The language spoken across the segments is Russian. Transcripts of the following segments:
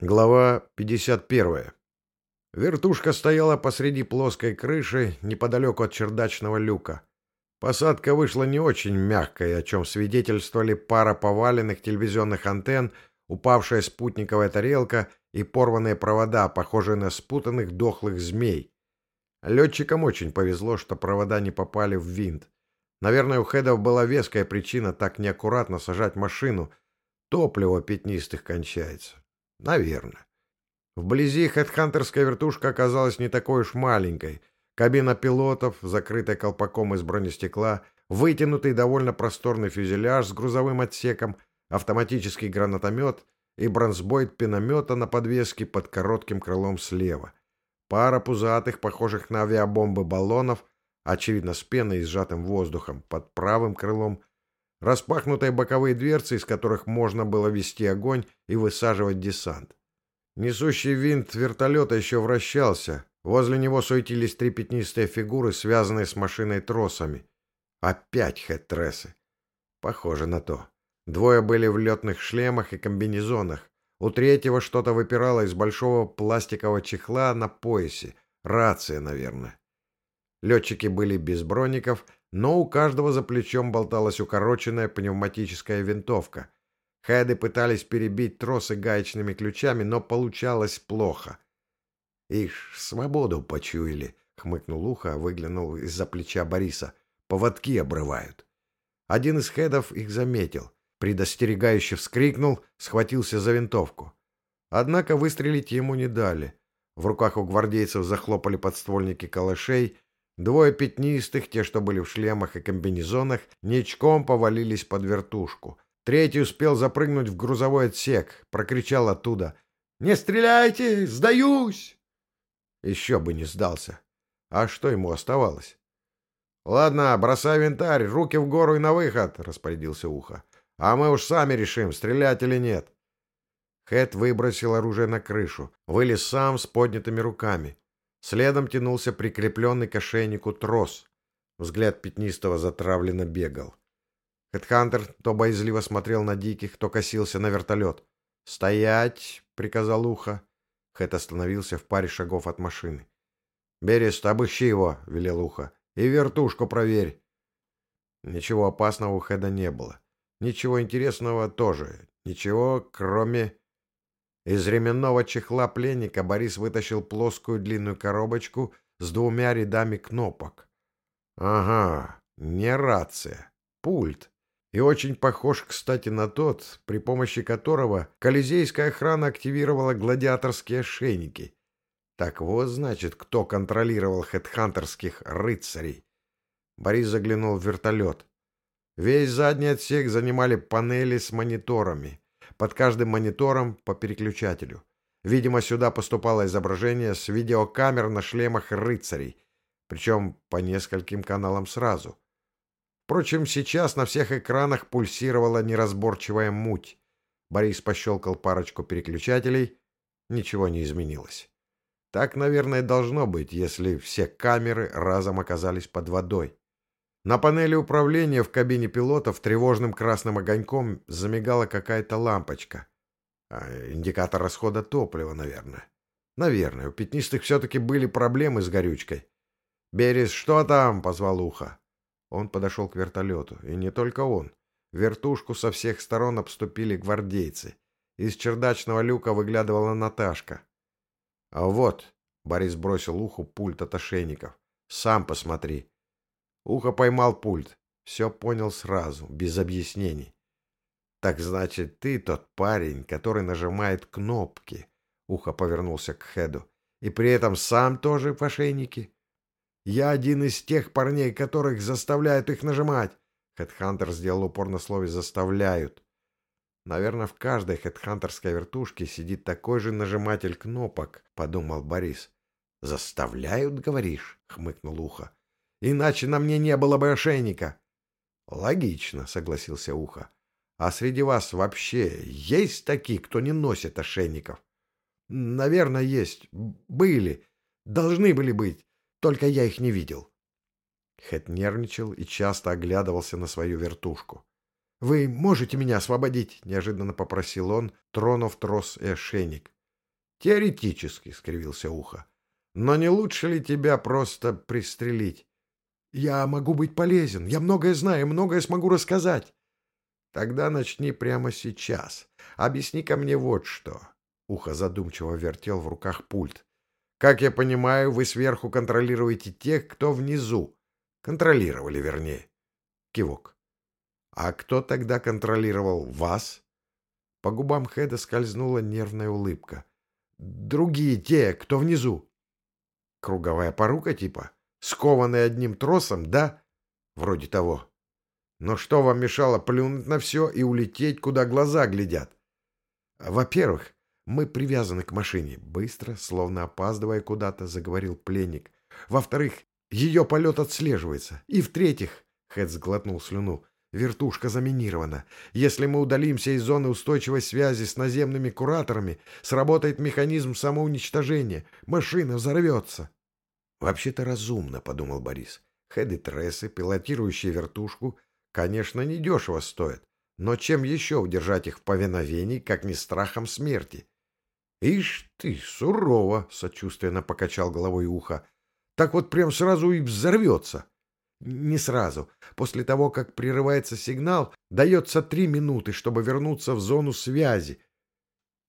Глава 51. Вертушка стояла посреди плоской крыши, неподалеку от чердачного люка. Посадка вышла не очень мягкой, о чем свидетельствовали пара поваленных телевизионных антенн, упавшая спутниковая тарелка и порванные провода, похожие на спутанных дохлых змей. Летчикам очень повезло, что провода не попали в винт. Наверное, у хедов была веская причина так неаккуратно сажать машину. Топливо пятнистых кончается. Наверное. Вблизи хедхантерская вертушка оказалась не такой уж маленькой. Кабина пилотов, закрытая колпаком из бронестекла, вытянутый довольно просторный фюзеляж с грузовым отсеком, автоматический гранатомет и бронзбойт пиномета на подвеске под коротким крылом слева. Пара пузатых, похожих на авиабомбы баллонов, очевидно с пеной и сжатым воздухом, под правым крылом распахнутые боковые дверцы, из которых можно было вести огонь и высаживать десант. Несущий винт вертолета еще вращался. Возле него суетились три пятнистые фигуры, связанные с машиной тросами. Опять хэт-трессы. Похоже на то. Двое были в летных шлемах и комбинезонах. У третьего что-то выпирало из большого пластикового чехла на поясе. Рация, наверное. Летчики были без броников — но у каждого за плечом болталась укороченная пневматическая винтовка. Хеды пытались перебить тросы гаечными ключами, но получалось плохо. «Ишь, свободу почуяли!» — хмыкнул ухо, выглянул из-за плеча Бориса. «Поводки обрывают». Один из хедов их заметил. Предостерегающе вскрикнул, схватился за винтовку. Однако выстрелить ему не дали. В руках у гвардейцев захлопали подствольники калашей — Двое пятнистых, те, что были в шлемах и комбинезонах, ничком повалились под вертушку. Третий успел запрыгнуть в грузовой отсек, прокричал оттуда. «Не стреляйте! Сдаюсь!» Еще бы не сдался. А что ему оставалось? «Ладно, бросай винтарь, руки в гору и на выход!» — распорядился Ухо. «А мы уж сами решим, стрелять или нет!» Хэт выбросил оружие на крышу, вылез сам с поднятыми руками. Следом тянулся прикрепленный к ошейнику трос. Взгляд пятнистого затравленно бегал. Хедхантер то боязливо смотрел на диких, то косился на вертолет. «Стоять!» — приказал ухо. Хэт остановился в паре шагов от машины. «Берест, обыщи его!» — велел ухо. «И вертушку проверь!» Ничего опасного у Хэда не было. Ничего интересного тоже. Ничего, кроме... Из ременного чехла пленника Борис вытащил плоскую длинную коробочку с двумя рядами кнопок. Ага, не рация, пульт. И очень похож, кстати, на тот, при помощи которого колизейская охрана активировала гладиаторские ошейники. Так вот, значит, кто контролировал хедхантерских рыцарей. Борис заглянул в вертолет. Весь задний отсек занимали панели с мониторами под каждым монитором по переключателю. Видимо, сюда поступало изображение с видеокамер на шлемах рыцарей, причем по нескольким каналам сразу. Впрочем, сейчас на всех экранах пульсировала неразборчивая муть. Борис пощелкал парочку переключателей. Ничего не изменилось. Так, наверное, должно быть, если все камеры разом оказались под водой. На панели управления в кабине пилотов тревожным красным огоньком замигала какая-то лампочка. А, индикатор расхода топлива, наверное. Наверное, у пятнистых все-таки были проблемы с горючкой. «Берез, что там?» — позвал Ухо. Он подошел к вертолету. И не только он. Вертушку со всех сторон обступили гвардейцы. Из чердачного люка выглядывала Наташка. «А вот», — Борис бросил уху пульт от ошейников, — «сам посмотри». Ухо поймал пульт. Все понял сразу, без объяснений. «Так значит, ты тот парень, который нажимает кнопки?» Ухо повернулся к Хеду. «И при этом сам тоже в ошейнике?» «Я один из тех парней, которых заставляют их нажимать!» Хедхантер сделал упор на слове «заставляют». «Наверное, в каждой хедхантерской вертушке сидит такой же нажиматель кнопок», — подумал Борис. «Заставляют, говоришь?» — хмыкнул Ухо иначе на мне не было бы ошейника. — Логично, — согласился Ухо. — А среди вас вообще есть такие, кто не носит ошейников? — Наверное, есть. Были. Должны были быть. Только я их не видел. Хэт нервничал и часто оглядывался на свою вертушку. — Вы можете меня освободить? — неожиданно попросил он, тронув трос и ошейник. Теоретически, — скривился ухо. Но не лучше ли тебя просто пристрелить? Я могу быть полезен. Я многое знаю, многое смогу рассказать. Тогда начни прямо сейчас. Объясни-ка мне вот что. Ухо задумчиво вертел в руках пульт. Как я понимаю, вы сверху контролируете тех, кто внизу. Контролировали, вернее. Кивок. А кто тогда контролировал вас? По губам Хеда скользнула нервная улыбка. Другие те, кто внизу. Круговая порука типа? Скованная одним тросом, да? Вроде того. Но что вам мешало плюнуть на все и улететь, куда глаза глядят? Во-первых, мы привязаны к машине. Быстро, словно опаздывая куда-то, заговорил пленник. Во-вторых, ее полет отслеживается. И в-третьих, Хэт сглотнул слюну, вертушка заминирована. Если мы удалимся из зоны устойчивой связи с наземными кураторами, сработает механизм самоуничтожения. Машина взорвется. Вообще-то разумно, подумал Борис. Хэд трессы, пилотирующие вертушку, конечно, недешево стоят. Но чем еще удержать их в повиновении, как не страхом смерти? — Ишь ты, сурово! — сочувственно покачал головой ухо. — Так вот прям сразу и взорвется. — Не сразу. После того, как прерывается сигнал, дается три минуты, чтобы вернуться в зону связи.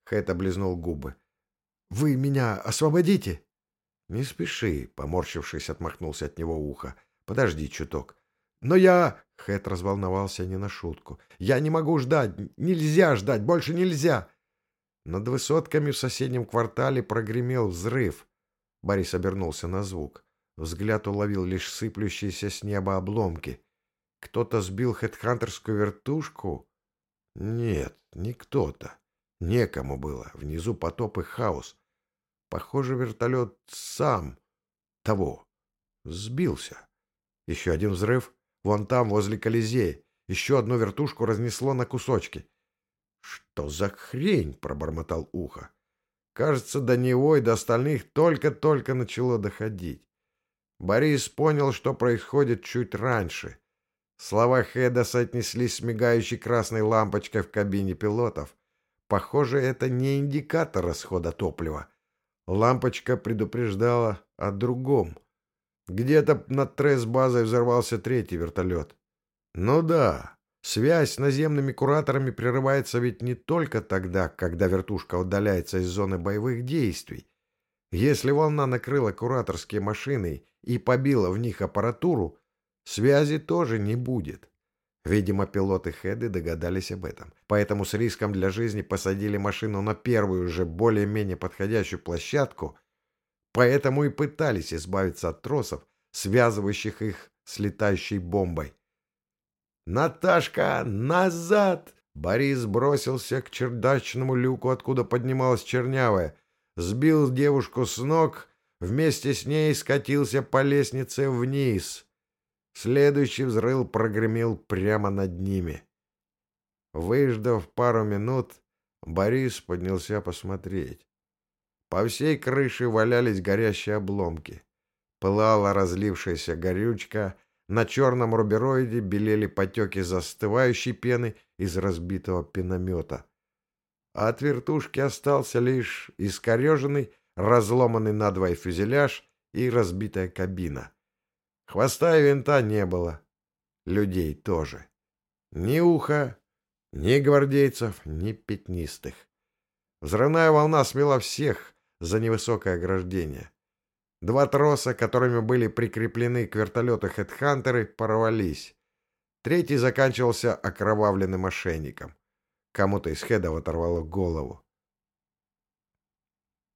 Хэт облизнул губы. — Вы меня освободите? — Не спеши, — поморщившись, отмахнулся от него ухо. — Подожди чуток. — Но я... — Хэт разволновался не на шутку. — Я не могу ждать. Нельзя ждать. Больше нельзя. — над высотками в соседнем квартале прогремел взрыв. Борис обернулся на звук. Взгляд уловил лишь сыплющиеся с неба обломки. Кто-то сбил хедхантерскую вертушку? Нет, не кто-то. Некому было. Внизу потоп и хаос. Похоже, вертолет сам того сбился. Еще один взрыв. Вон там, возле Колизея. Еще одну вертушку разнесло на кусочки. «Что за хрень?» — пробормотал ухо. Кажется, до него и до остальных только-только начало доходить. Борис понял, что происходит чуть раньше. Слова Хеда соотнеслись с мигающей красной лампочкой в кабине пилотов. Похоже, это не индикатор расхода топлива. Лампочка предупреждала о другом. Где-то над тресс-базой взорвался третий вертолет. Ну да, Связь с наземными кураторами прерывается ведь не только тогда, когда вертушка удаляется из зоны боевых действий. Если волна накрыла кураторские машины и побила в них аппаратуру, связи тоже не будет. Видимо, пилоты Хеды догадались об этом, поэтому с риском для жизни посадили машину на первую же более-менее подходящую площадку, поэтому и пытались избавиться от тросов, связывающих их с летающей бомбой. «Наташка, назад!» Борис бросился к чердачному люку, откуда поднималась чернявая. Сбил девушку с ног, вместе с ней скатился по лестнице вниз. Следующий взрыв прогремел прямо над ними. Выждав пару минут, Борис поднялся посмотреть. По всей крыше валялись горящие обломки. Пылала разлившаяся горючка — на черном рубероиде белели потеки застывающей пены из разбитого пеномета. А от вертушки остался лишь искореженный, разломанный надвое фюзеляж и разбитая кабина. Хвоста и винта не было. Людей тоже. Ни уха, ни гвардейцев, ни пятнистых. Взрывная волна смела всех за невысокое ограждение. Два троса, которыми были прикреплены к вертолету хедхантеры, порвались. Третий заканчивался окровавленным мошенником. Кому-то из хедов оторвало голову.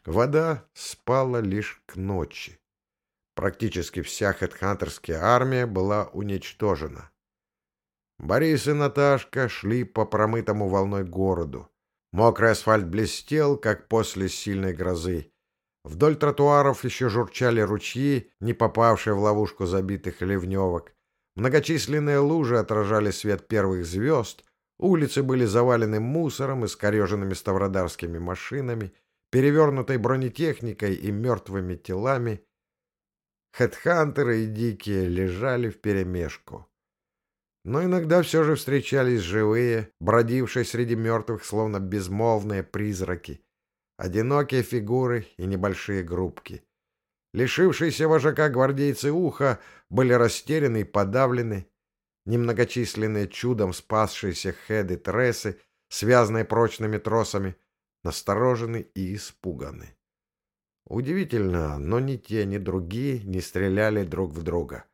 Вода спала лишь к ночи. Практически вся хедхантерская армия была уничтожена. Борис и Наташка шли по промытому волной городу. Мокрый асфальт блестел, как после сильной грозы. Вдоль тротуаров еще журчали ручьи, не попавшие в ловушку забитых ливневок. Многочисленные лужи отражали свет первых звезд, улицы были завалены мусором и скореженными ставродарскими машинами, перевернутой бронетехникой и мертвыми телами. Хедхантеры и дикие лежали вперемешку. Но иногда все же встречались живые, бродившие среди мертвых, словно безмолвные призраки. одинокие фигуры и небольшие группки. Лишившиеся вожака гвардейцы уха были растеряны и подавлены. Немногочисленные чудом спасшиеся хеды трессы, связанные прочными тросами, насторожены и испуганы. Удивительно, но ни те, ни другие не стреляли друг в друга.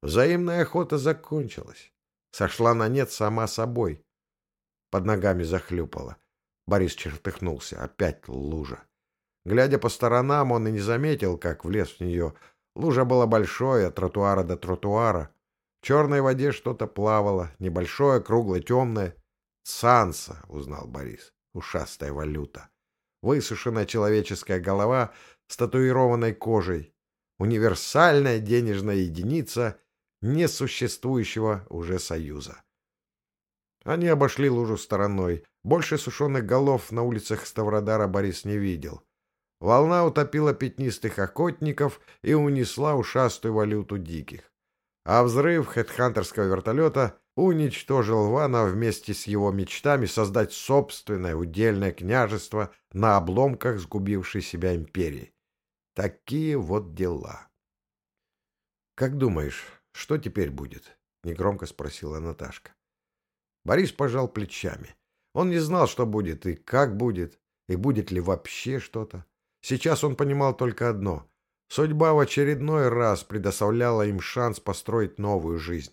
Взаимная охота закончилась. Сошла на нет сама собой. Под ногами захлюпала. Борис чертыхнулся. Опять лужа. Глядя по сторонам, он и не заметил, как влез в нее. Лужа была большой, от тротуара до тротуара. В черной воде что-то плавало, небольшое, круглое, темное. «Санса», — узнал Борис, — ушастая валюта. Высушенная человеческая голова с татуированной кожей. Универсальная денежная единица несуществующего уже союза. Они обошли лужу стороной. Больше сушеных голов на улицах Ставродара Борис не видел. Волна утопила пятнистых охотников и унесла ушастую валюту диких. А взрыв хедхантерского вертолета уничтожил Вана вместе с его мечтами создать собственное удельное княжество на обломках сгубившей себя империи. Такие вот дела. «Как думаешь, что теперь будет?» — негромко спросила Наташка. Борис пожал плечами. Он не знал, что будет и как будет, и будет ли вообще что-то. Сейчас он понимал только одно. Судьба в очередной раз предоставляла им шанс построить новую жизнь.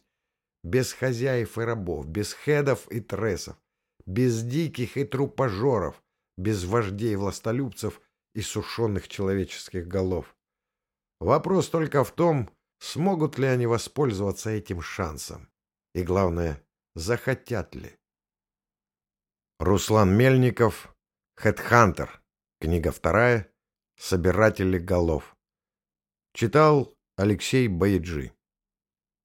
Без хозяев и рабов, без хедов и трессов, без диких и трупожоров, без вождей-властолюбцев и сушеных человеческих голов. Вопрос только в том, смогут ли они воспользоваться этим шансом. И главное, захотят ли. Руслан Мельников, Хедхантер. Книга вторая. Собиратели голов. Читал Алексей Бояджи.